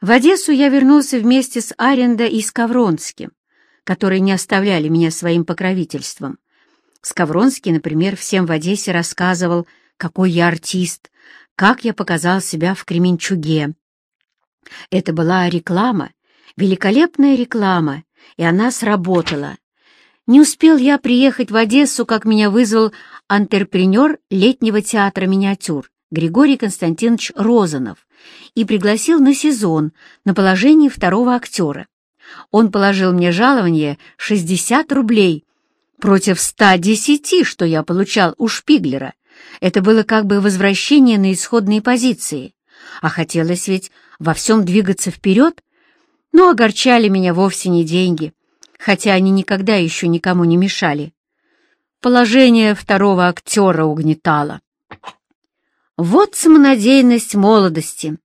В Одессу я вернулся вместе с Аренда и Скавронским, которые не оставляли меня своим покровительством. Скавронский, например, всем в Одессе рассказывал, какой я артист, как я показал себя в Кременчуге. Это была реклама, великолепная реклама, и она сработала. Не успел я приехать в Одессу, как меня вызвал антрепренер летнего театра «Миниатюр» Григорий Константинович Розанов и пригласил на сезон на положение второго актера. Он положил мне жалование 60 рублей против 110, что я получал у Шпиглера. Это было как бы возвращение на исходные позиции. А хотелось ведь во всем двигаться вперед. Но огорчали меня вовсе не деньги, хотя они никогда еще никому не мешали. Положение второго актера угнетало. Вот самонадеянность молодости.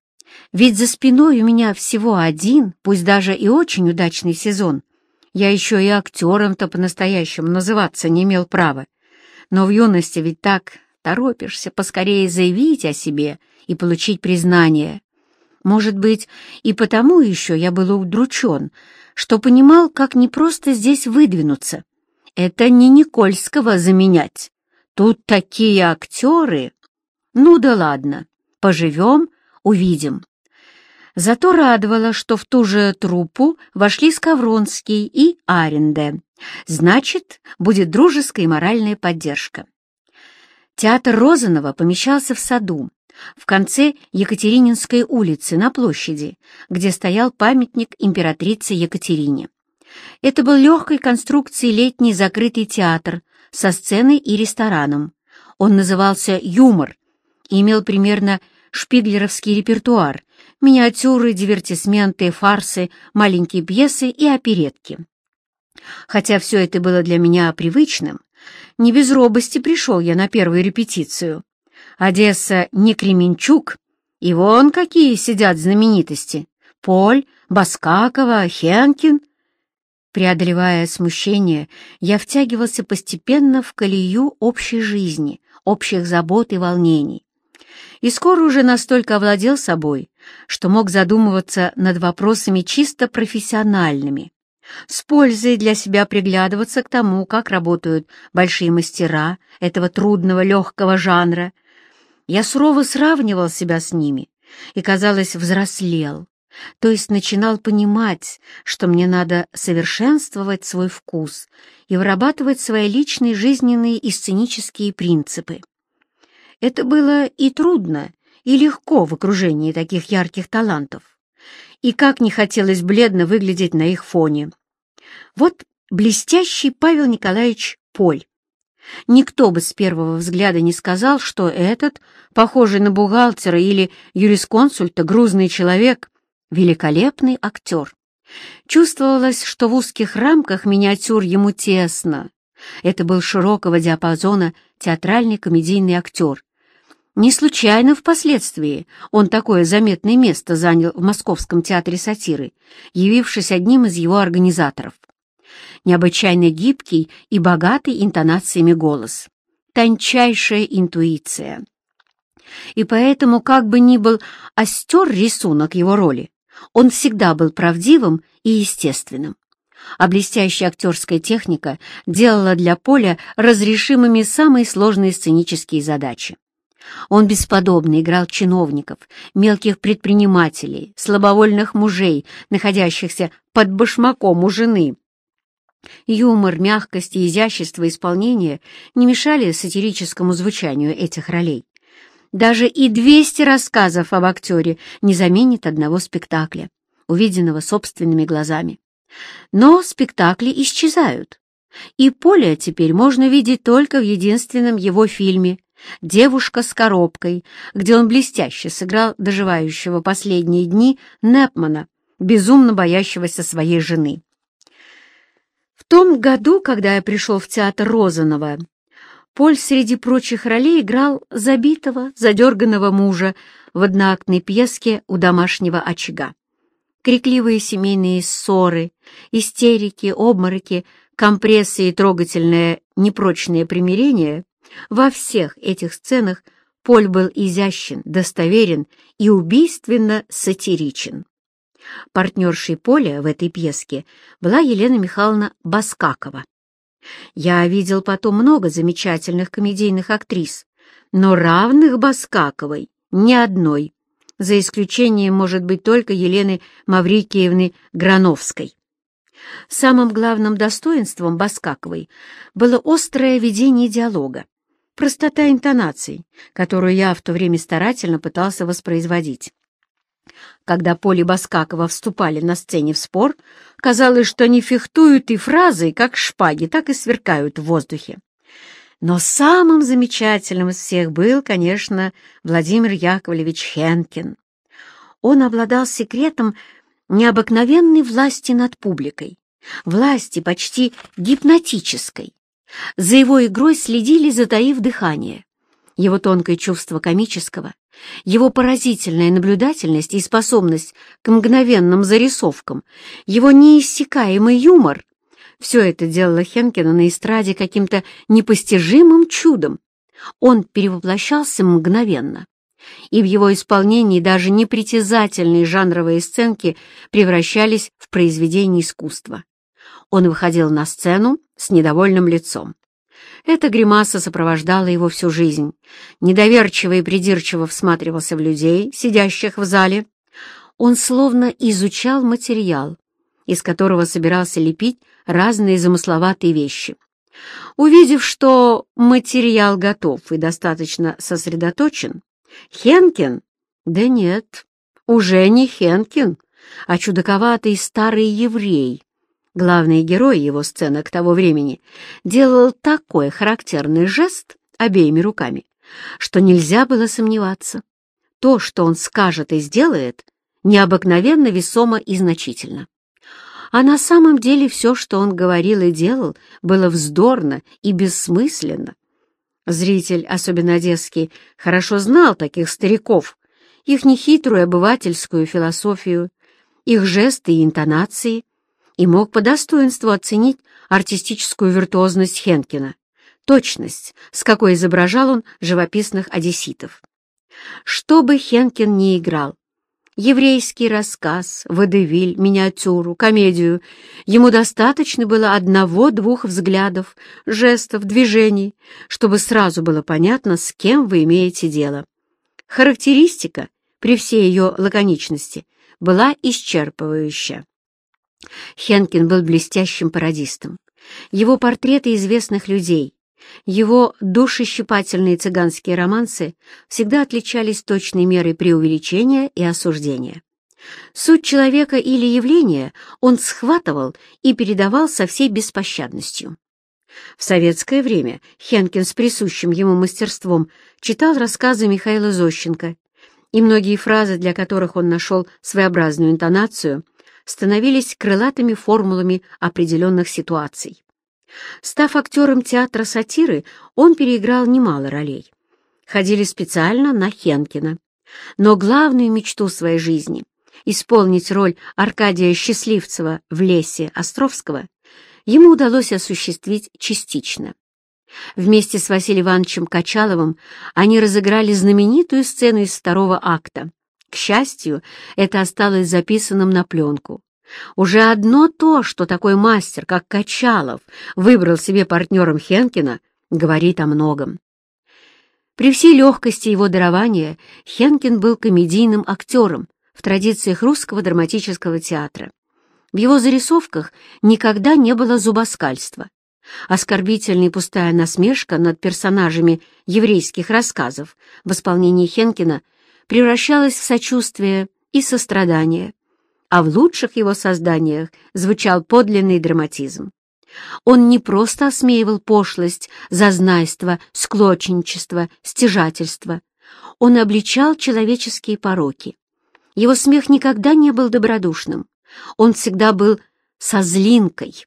Ведь за спиной у меня всего один, пусть даже и очень удачный сезон. Я еще и актером-то по-настоящему называться не имел права. Но в юности ведь так торопишься поскорее заявить о себе и получить признание. Может быть, и потому еще я был удручен, что понимал, как непросто здесь выдвинуться. Это не Никольского заменять. Тут такие актеры. Ну да ладно, поживем, увидим. Зато радовало, что в ту же труппу вошли Скавронский и Аренде. Значит, будет дружеская и моральная поддержка. Театр Розанова помещался в саду, в конце Екатерининской улицы на площади, где стоял памятник императрице Екатерине. Это был легкой конструкции летний закрытый театр со сценой и рестораном. Он назывался «Юмор» и имел примерно шпиглеровский репертуар, миниатюры, дивертисменты, фарсы, маленькие пьесы и оперетки. Хотя все это было для меня привычным, не без робости пришел я на первую репетицию. Одесса не Кременчук, и вон какие сидят знаменитости. Поль, Баскакова, Хенкин. Преодолевая смущение, я втягивался постепенно в колею общей жизни, общих забот и волнений. И скоро уже настолько овладел собой, что мог задумываться над вопросами чисто профессиональными, с пользой для себя приглядываться к тому, как работают большие мастера этого трудного легкого жанра. Я сурово сравнивал себя с ними и, казалось, взрослел, то есть начинал понимать, что мне надо совершенствовать свой вкус и вырабатывать свои личные жизненные и сценические принципы. Это было и трудно, и легко в окружении таких ярких талантов. И как не хотелось бледно выглядеть на их фоне. Вот блестящий Павел Николаевич Поль. Никто бы с первого взгляда не сказал, что этот, похожий на бухгалтера или юрисконсульта, грузный человек, великолепный актер. Чувствовалось, что в узких рамках миниатюр ему тесно. Это был широкого диапазона театральный комедийный актер, не случайно впоследствии он такое заметное место занял в Московском театре сатиры, явившись одним из его организаторов. Необычайно гибкий и богатый интонациями голос. Тончайшая интуиция. И поэтому, как бы ни был остер рисунок его роли, он всегда был правдивым и естественным. А блестящая актерская техника делала для Поля разрешимыми самые сложные сценические задачи. Он бесподобно играл чиновников, мелких предпринимателей, слабовольных мужей, находящихся под башмаком у жены. Юмор, мягкость и изящество исполнения не мешали сатирическому звучанию этих ролей. Даже и 200 рассказов об актере не заменит одного спектакля, увиденного собственными глазами. Но спектакли исчезают, и поле теперь можно видеть только в единственном его фильме «Девушка с коробкой», где он блестяще сыграл доживающего последние дни Непмана, безумно боящегося своей жены. В том году, когда я пришел в театр Розанова, Поль среди прочих ролей играл забитого, задерганного мужа в одноактной пьеске у домашнего очага. Крикливые семейные ссоры, истерики, обмороки, компрессы и трогательное непрочное примирение во всех этих сценах Поль был изящен, достоверен и убийственно сатиричен. Партнершей Поля в этой пьеске была Елена Михайловна Баскакова. Я видел потом много замечательных комедийных актрис, но равных Баскаковой ни одной, за исключением, может быть, только Елены Маврикиевны Грановской. Самым главным достоинством Баскаковой было острое ведение диалога, простота интонаций, которую я в то время старательно пытался воспроизводить. Когда Поле Баскакова вступали на сцене в спор, казалось, что они фехтуют и фразы, как шпаги, так и сверкают в воздухе. Но самым замечательным из всех был, конечно, Владимир Яковлевич Хенкин. Он обладал секретом необыкновенной власти над публикой, власти почти гипнотической. За его игрой следили, затаив дыхание. Его тонкое чувство комического, его поразительная наблюдательность и способность к мгновенным зарисовкам, его неиссякаемый юмор — все это делало Хенкина на эстраде каким-то непостижимым чудом. Он перевоплощался мгновенно и в его исполнении даже непритязательные жанровые сценки превращались в произведение искусства. Он выходил на сцену с недовольным лицом. Эта гримаса сопровождала его всю жизнь. Недоверчиво и придирчиво всматривался в людей, сидящих в зале. Он словно изучал материал, из которого собирался лепить разные замысловатые вещи. Увидев, что материал готов и достаточно сосредоточен, Хенкин? Да нет, уже не Хенкин, а чудаковатый старый еврей. Главный герой его сценок того времени делал такой характерный жест обеими руками, что нельзя было сомневаться. То, что он скажет и сделает, необыкновенно весомо и значительно. А на самом деле все, что он говорил и делал, было вздорно и бессмысленно. Зритель, особенно одесский, хорошо знал таких стариков, их нехитрую обывательскую философию, их жесты и интонации, и мог по достоинству оценить артистическую виртуозность Хенкина, точность, с какой изображал он живописных одесситов. Что бы Хенкин ни играл, еврейский рассказ, водевиль, миниатюру, комедию. Ему достаточно было одного-двух взглядов, жестов, движений, чтобы сразу было понятно, с кем вы имеете дело. Характеристика, при всей ее лаконичности, была исчерпывающая. Хенкин был блестящим пародистом. Его портреты известных людей, его душещипательные цыганские романсы всегда отличались точной мерой преувеличения и осуждения. Суть человека или явления он схватывал и передавал со всей беспощадностью. В советское время Хенкин с присущим ему мастерством читал рассказы Михаила Зощенко, и многие фразы, для которых он нашел своеобразную интонацию, становились крылатыми формулами определенных ситуаций. Став актером театра сатиры, он переиграл немало ролей. Ходили специально на Хенкина. Но главную мечту своей жизни — исполнить роль Аркадия Счастливцева в «Лесе» Островского — ему удалось осуществить частично. Вместе с Василием Ивановичем Качаловым они разыграли знаменитую сцену из второго акта. К счастью, это осталось записанным на пленку. Уже одно то, что такой мастер, как Качалов, выбрал себе партнером Хенкина, говорит о многом. При всей легкости его дарования Хенкин был комедийным актером в традициях русского драматического театра. В его зарисовках никогда не было зубоскальства. Оскорбительная и пустая насмешка над персонажами еврейских рассказов в исполнении Хенкина превращалась в сочувствие и сострадание а в лучших его созданиях звучал подлинный драматизм. Он не просто осмеивал пошлость, зазнайство, склочничество, стяжательство. Он обличал человеческие пороки. Его смех никогда не был добродушным. Он всегда был со злинкой.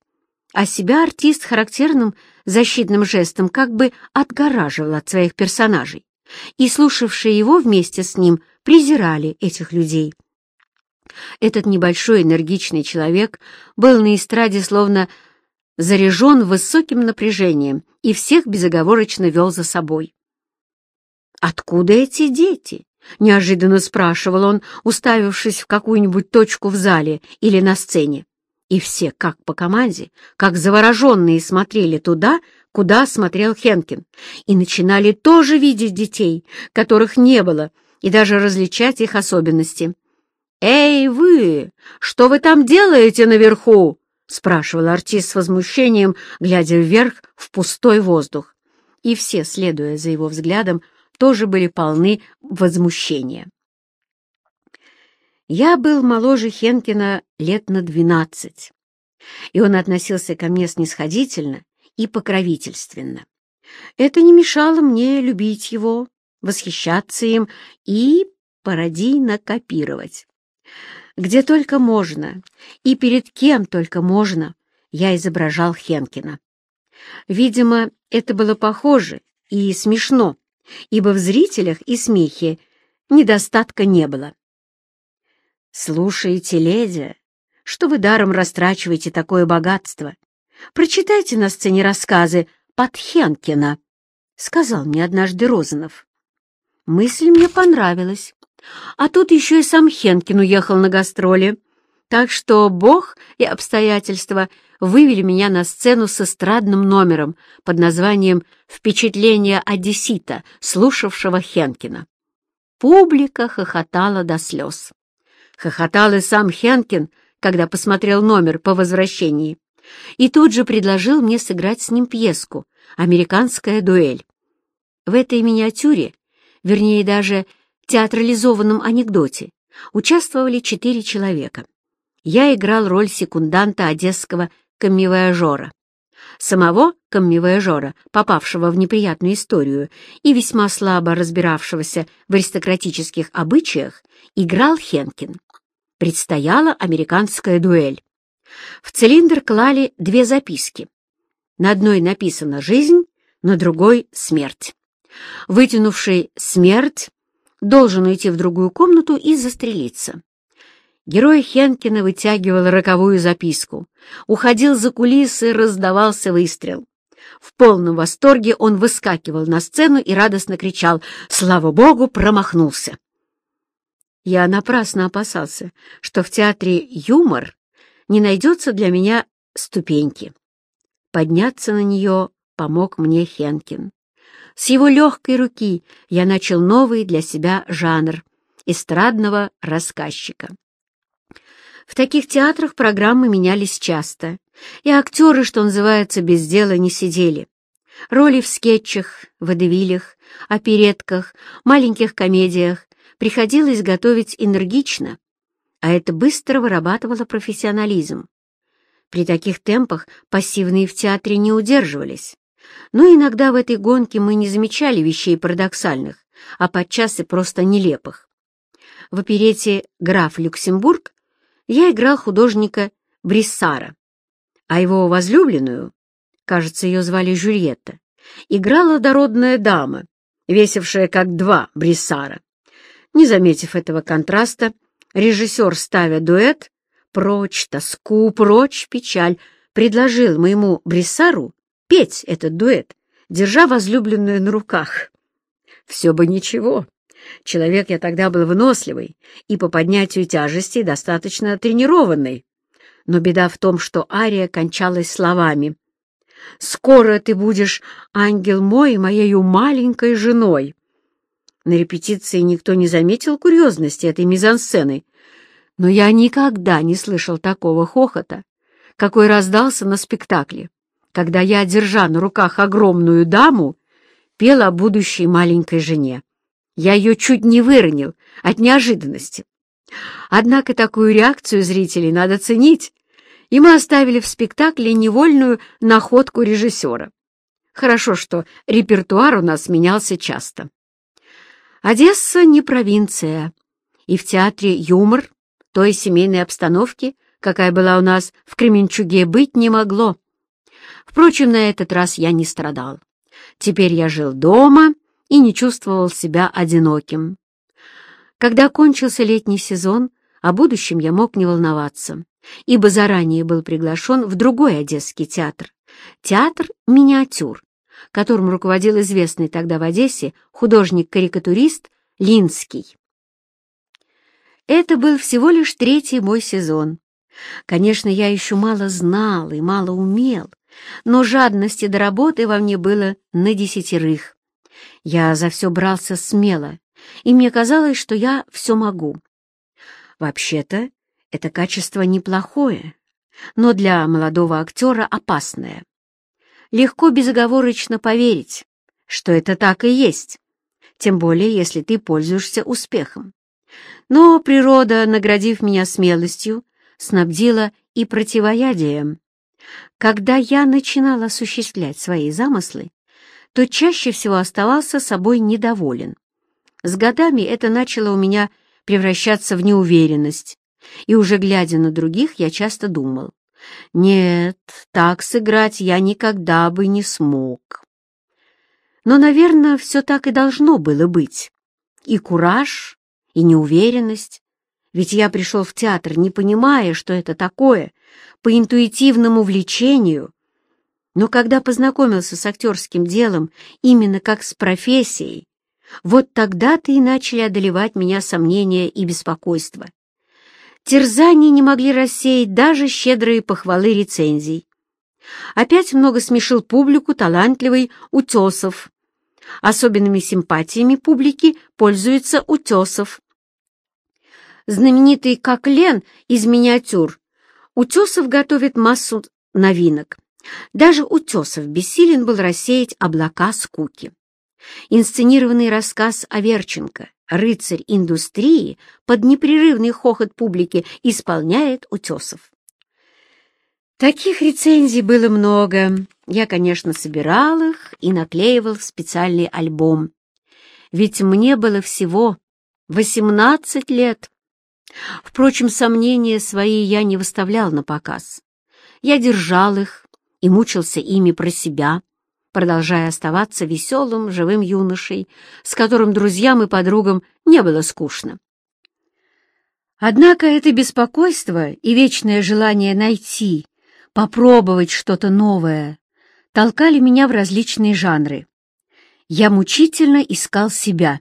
А себя артист характерным защитным жестом как бы отгораживал от своих персонажей. И слушавшие его вместе с ним презирали этих людей. Этот небольшой энергичный человек был на эстраде словно заряжен высоким напряжением и всех безоговорочно вел за собой. Откуда эти дети? — неожиданно спрашивал он, уставившись в какую-нибудь точку в зале или на сцене. И все, как по команде, как завороженные, смотрели туда, куда смотрел Хенкин, и начинали тоже видеть детей, которых не было, и даже различать их особенности. «Эй, вы! Что вы там делаете наверху?» — спрашивал артист с возмущением, глядя вверх в пустой воздух. И все, следуя за его взглядом, тоже были полны возмущения. Я был моложе Хенкина лет на двенадцать, и он относился ко мне снисходительно и покровительственно. Это не мешало мне любить его, восхищаться им и пародийно копировать. Где только можно и перед кем только можно, я изображал Хенкина. Видимо, это было похоже и смешно, ибо в зрителях и смехе недостатка не было. «Слушайте, леди, что вы даром растрачиваете такое богатство? Прочитайте на сцене рассказы Подхенкина», — сказал мне однажды Розанов. Мысль мне понравилась. А тут еще и сам Хенкин уехал на гастроли. Так что Бог и обстоятельства вывели меня на сцену с эстрадным номером под названием «Впечатление одессита», слушавшего Хенкина. Публика хохотала до слез. Хохотал и сам Хенкин, когда посмотрел номер по возвращении, и тут же предложил мне сыграть с ним пьеску «Американская дуэль». В этой миниатюре, вернее даже театрализованном анекдоте, участвовали четыре человека. Я играл роль секунданта одесского каммивояжора. Самого каммивояжора, попавшего в неприятную историю и весьма слабо разбиравшегося в аристократических обычаях, играл Хенкин. Предстояла американская дуэль. В цилиндр клали две записки. На одной написано «Жизнь», на другой «Смерть». Вытянувший «Смерть» должен уйти в другую комнату и застрелиться. Герой Хенкина вытягивал роковую записку, уходил за кулисы, раздавался выстрел. В полном восторге он выскакивал на сцену и радостно кричал «Слава Богу, промахнулся!». Я напрасно опасался, что в театре юмор не найдется для меня ступеньки. Подняться на нее помог мне Хенкин. С его легкой руки я начал новый для себя жанр — эстрадного рассказчика. В таких театрах программы менялись часто, и актеры, что называется, без дела не сидели. Роли в скетчах, водевилях, оперетках, маленьких комедиях приходилось готовить энергично, а это быстро вырабатывало профессионализм. При таких темпах пассивные в театре не удерживались. Но иногда в этой гонке мы не замечали вещей парадоксальных, а подчас и просто нелепых. В оперете «Граф Люксембург» я играл художника Бриссара, а его возлюбленную, кажется, ее звали Жюльетта, играла дородная дама, весившая как два Бриссара. Не заметив этого контраста, режиссер, ставя дуэт «Прочь тоску, прочь печаль», предложил моему Бриссару петь этот дуэт, держа возлюбленную на руках. Все бы ничего. Человек я тогда был выносливый и по поднятию тяжести достаточно тренированный. Но беда в том, что ария кончалась словами «Скоро ты будешь, ангел мой, моею маленькой женой». На репетиции никто не заметил курьезности этой мизансцены, но я никогда не слышал такого хохота, какой раздался на спектакле когда я, держа на руках огромную даму, пел о будущей маленькой жене. Я ее чуть не выронил от неожиданности. Однако такую реакцию зрителей надо ценить, и мы оставили в спектакле невольную находку режиссера. Хорошо, что репертуар у нас менялся часто. Одесса не провинция, и в театре юмор той семейной обстановки, какая была у нас в Кременчуге, быть не могло. Впрочем, на этот раз я не страдал. Теперь я жил дома и не чувствовал себя одиноким. Когда кончился летний сезон, о будущем я мог не волноваться, ибо заранее был приглашен в другой одесский театр, театр «Миниатюр», которым руководил известный тогда в Одессе художник-карикатурист Линский. Это был всего лишь третий мой сезон. Конечно, я еще мало знал и мало умел, но жадности до работы во мне было на десятерых. Я за все брался смело, и мне казалось, что я все могу. Вообще-то, это качество неплохое, но для молодого актера опасное. Легко безоговорочно поверить, что это так и есть, тем более если ты пользуешься успехом. Но природа, наградив меня смелостью, снабдила и противоядием. Когда я начинал осуществлять свои замыслы, то чаще всего оставался собой недоволен. С годами это начало у меня превращаться в неуверенность, и уже глядя на других, я часто думал, нет, так сыграть я никогда бы не смог. Но, наверное, все так и должно было быть. И кураж, и неуверенность. Ведь я пришел в театр, не понимая, что это такое, по интуитивному влечению. Но когда познакомился с актерским делом именно как с профессией, вот тогда-то и начали одолевать меня сомнения и беспокойство. Терзания не могли рассеять даже щедрые похвалы рецензий. Опять много смешил публику талантливый Утесов. Особенными симпатиями публики пользуется Утесов. Знаменитый как Лен из миниатюр, Утесов готовит массу новинок. Даже Утесов бессилен был рассеять облака скуки. Инсценированный рассказ Аверченко «Рыцарь индустрии» под непрерывный хохот публики исполняет Утесов. Таких рецензий было много. Я, конечно, собирал их и наклеивал в специальный альбом. Ведь мне было всего 18 лет. Впрочем, сомнения свои я не выставлял на показ. Я держал их и мучился ими про себя, продолжая оставаться веселым, живым юношей, с которым друзьям и подругам не было скучно. Однако это беспокойство и вечное желание найти, попробовать что-то новое толкали меня в различные жанры. Я мучительно искал себя.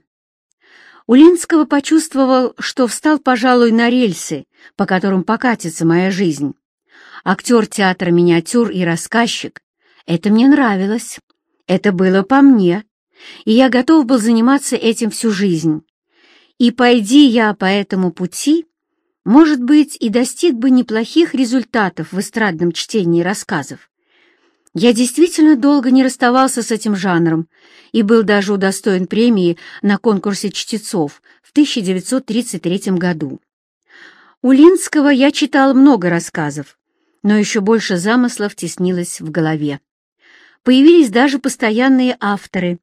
Улинского почувствовал, что встал, пожалуй, на рельсы, по которым покатится моя жизнь. Актер театра миниатюр и рассказчик — это мне нравилось. Это было по мне, и я готов был заниматься этим всю жизнь. И пойди я по этому пути, может быть, и достиг бы неплохих результатов в эстрадном чтении рассказов. Я действительно долго не расставался с этим жанром и был даже удостоен премии на конкурсе чтецов в 1933 году. У Линского я читал много рассказов, но еще больше замыслов теснилось в голове. Появились даже постоянные авторы.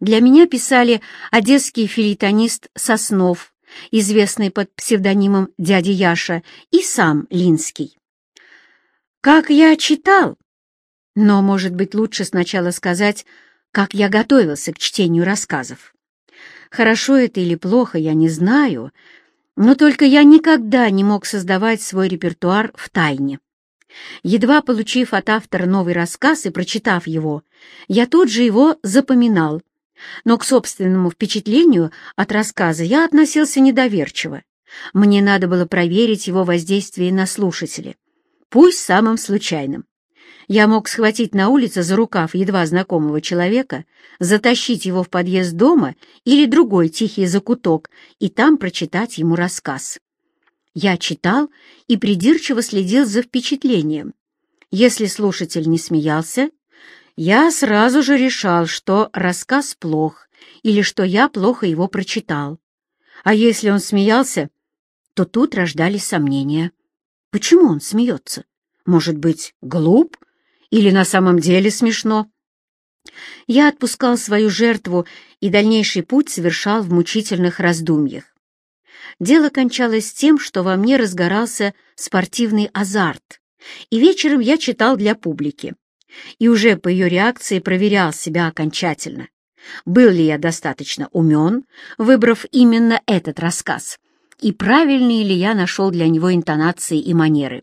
Для меня писали одесский филитонист Соснов, известный под псевдонимом «Дядя Яша», и сам Линский. Как я читал, но, может быть, лучше сначала сказать, как я готовился к чтению рассказов. Хорошо это или плохо, я не знаю, но только я никогда не мог создавать свой репертуар в тайне. Едва получив от автора новый рассказ и прочитав его, я тут же его запоминал, но к собственному впечатлению от рассказа я относился недоверчиво. Мне надо было проверить его воздействие на слушателя, пусть самым случайным. Я мог схватить на улице за рукав едва знакомого человека, затащить его в подъезд дома или другой тихий закуток и там прочитать ему рассказ. Я читал и придирчиво следил за впечатлением. Если слушатель не смеялся, я сразу же решал, что рассказ плох или что я плохо его прочитал. А если он смеялся, то тут рождались сомнения. Почему он смеется? Может быть, глуп? Или на самом деле смешно? Я отпускал свою жертву и дальнейший путь совершал в мучительных раздумьях. Дело кончалось тем, что во мне разгорался спортивный азарт, и вечером я читал для публики. И уже по ее реакции проверял себя окончательно. Был ли я достаточно умен, выбрав именно этот рассказ, и правильные ли я нашел для него интонации и манеры.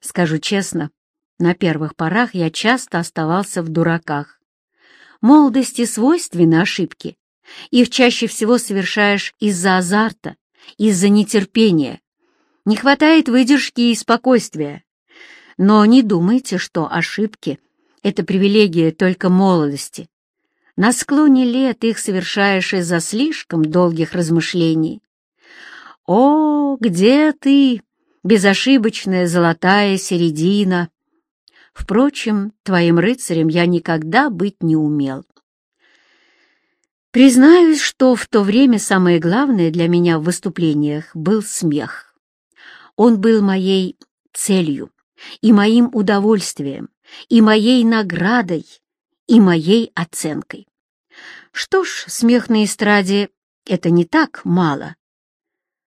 Скажу честно, на первых порах я часто оставался в дураках. Молодости свойственны ошибки, Их чаще всего совершаешь из-за азарта, из-за нетерпения. Не хватает выдержки и спокойствия. Но не думайте, что ошибки — это привилегия только молодости. На склоне лет их совершаешь из-за слишком долгих размышлений. О, где ты, безошибочная золотая середина! Впрочем, твоим рыцарем я никогда быть не умел. Признаюсь, что в то время самое главное для меня в выступлениях был смех. Он был моей целью, и моим удовольствием, и моей наградой, и моей оценкой. Что ж, смех на эстраде — это не так мало.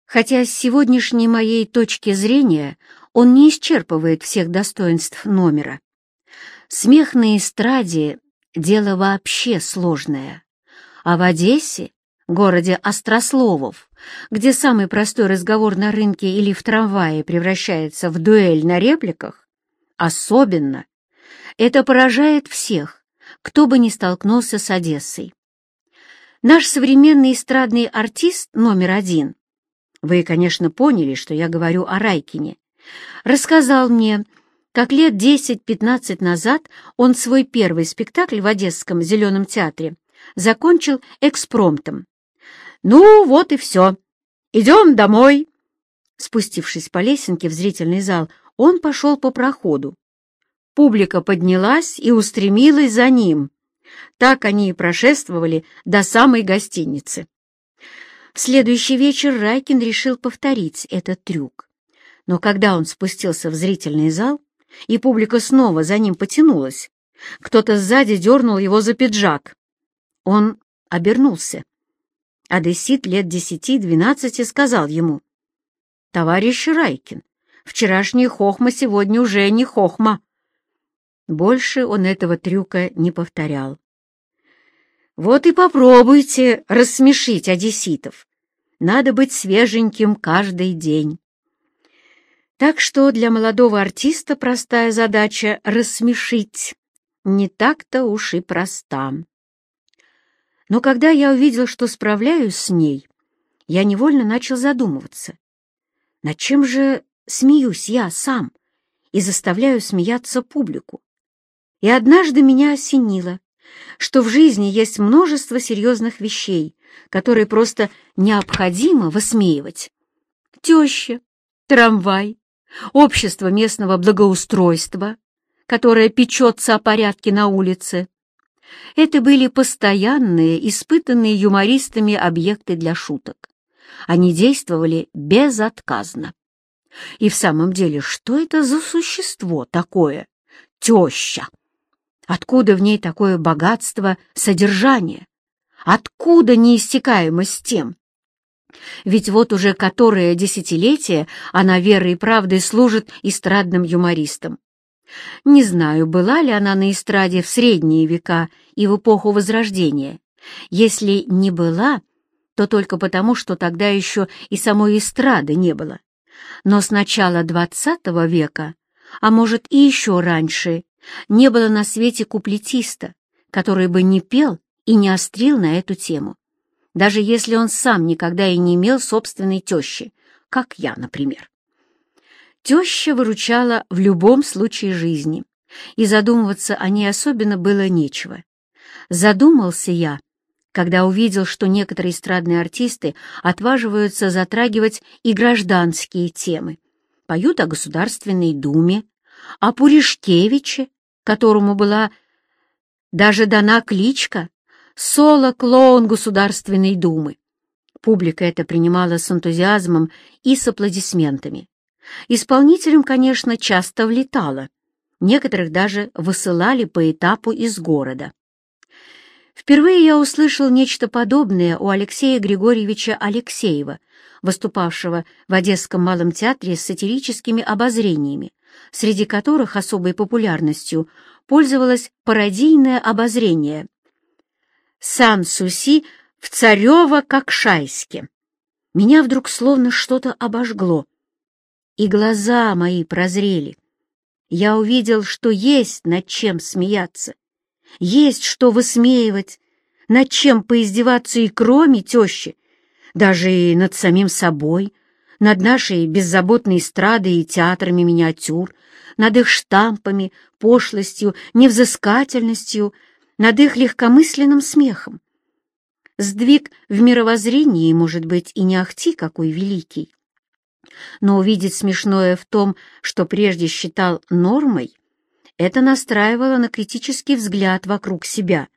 Хотя с сегодняшней моей точки зрения он не исчерпывает всех достоинств номера. Смех на эстраде — дело вообще сложное. А в Одессе, городе Острословов, где самый простой разговор на рынке или в трамвае превращается в дуэль на репликах, особенно это поражает всех, кто бы ни столкнулся с Одессой. Наш современный эстрадный артист номер один, вы, конечно, поняли, что я говорю о Райкине, рассказал мне, как лет 10-15 назад он свой первый спектакль в Одесском Зеленом театре закончил экспромтом. «Ну, вот и все. Идем домой!» Спустившись по лесенке в зрительный зал, он пошел по проходу. Публика поднялась и устремилась за ним. Так они и прошествовали до самой гостиницы. В следующий вечер Райкин решил повторить этот трюк. Но когда он спустился в зрительный зал, и публика снова за ним потянулась, кто-то сзади дернул его за пиджак. Он обернулся. Одессит лет десяти-двенадцати сказал ему, «Товарищ Райкин, вчерашняя хохма сегодня уже не хохма». Больше он этого трюка не повторял. Вот и попробуйте рассмешить одесситов. Надо быть свеженьким каждый день. Так что для молодого артиста простая задача — рассмешить. Не так-то уж и проста. Но когда я увидел, что справляюсь с ней, я невольно начал задумываться. Над чем же смеюсь я сам и заставляю смеяться публику? И однажды меня осенило, что в жизни есть множество серьезных вещей, которые просто необходимо высмеивать. Теща, трамвай, общество местного благоустройства, которое печется о порядке на улице, это были постоянные, испытанные юмористами объекты для шуток. Они действовали безотказно. И в самом деле, что это за существо такое? Теща! Откуда в ней такое богатство содержания? Откуда неиссякаемость тем? Ведь вот уже которое десятилетие она верой и правдой служит эстрадным юмористам. Не знаю, была ли она на эстраде в средние века и в эпоху Возрождения. Если не была, то только потому, что тогда еще и самой эстрады не было. Но с начала XX века, а может и еще раньше, не было на свете куплетиста, который бы не пел и не острил на эту тему, даже если он сам никогда и не имел собственной тещи, как я, например. Теща выручала в любом случае жизни, и задумываться о ней особенно было нечего. Задумался я, когда увидел, что некоторые эстрадные артисты отваживаются затрагивать и гражданские темы, поют о Государственной Думе, о Пуришкевиче, которому была даже дана кличка «Соло-клоун Государственной Думы». Публика это принимала с энтузиазмом и с аплодисментами. Исполнителям, конечно, часто влетало. Некоторых даже высылали по этапу из города. Впервые я услышал нечто подобное у Алексея Григорьевича Алексеева, выступавшего в Одесском малом театре с сатирическими обозрениями, среди которых особой популярностью пользовалось пародийное обозрение «Сан-Суси в Царево-Кокшайске». Меня вдруг словно что-то обожгло и глаза мои прозрели. Я увидел, что есть над чем смеяться, есть что высмеивать, над чем поиздеваться и кроме тещи, даже и над самим собой, над нашей беззаботной эстрадой и театрами миниатюр, над их штампами, пошлостью, невзыскательностью, над их легкомысленным смехом. Сдвиг в мировоззрении, может быть, и не ахти какой великий. Но увидеть смешное в том, что прежде считал нормой, это настраивало на критический взгляд вокруг себя.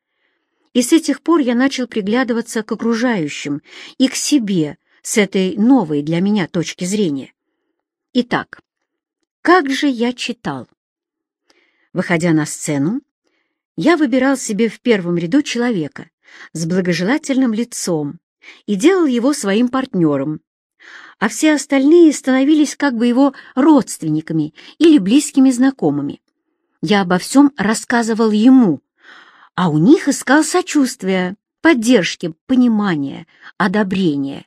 И с этих пор я начал приглядываться к окружающим и к себе с этой новой для меня точки зрения. Итак, как же я читал? Выходя на сцену, я выбирал себе в первом ряду человека с благожелательным лицом и делал его своим партнером, а все остальные становились как бы его родственниками или близкими знакомыми. Я обо всем рассказывал ему, а у них искал сочувствия, поддержки, понимания, одобрения.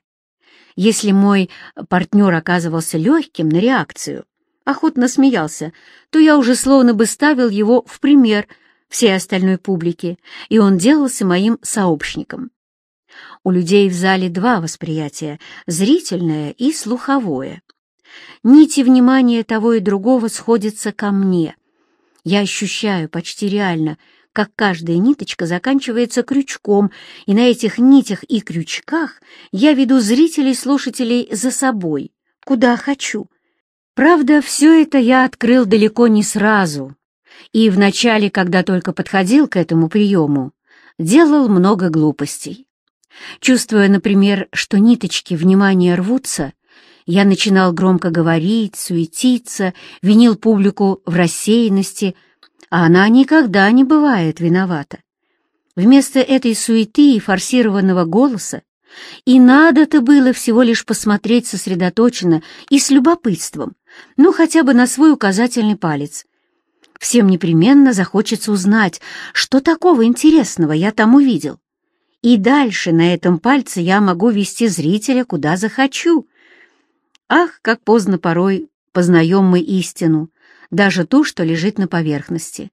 Если мой партнер оказывался легким на реакцию, охотно смеялся, то я уже словно бы ставил его в пример всей остальной публике, и он делался моим сообщником. У людей в зале два восприятия — зрительное и слуховое. Нити внимания того и другого сходятся ко мне. Я ощущаю почти реально, как каждая ниточка заканчивается крючком, и на этих нитях и крючках я веду зрителей-слушателей за собой, куда хочу. Правда, все это я открыл далеко не сразу, и вначале, когда только подходил к этому приему, делал много глупостей. Чувствуя, например, что ниточки внимания рвутся, я начинал громко говорить, суетиться, винил публику в рассеянности, а она никогда не бывает виновата. Вместо этой суеты и форсированного голоса и надо-то было всего лишь посмотреть сосредоточенно и с любопытством, ну хотя бы на свой указательный палец. Всем непременно захочется узнать, что такого интересного я там увидел. И дальше на этом пальце я могу вести зрителя куда захочу. Ах, как поздно порой познаем мы истину, даже ту, что лежит на поверхности.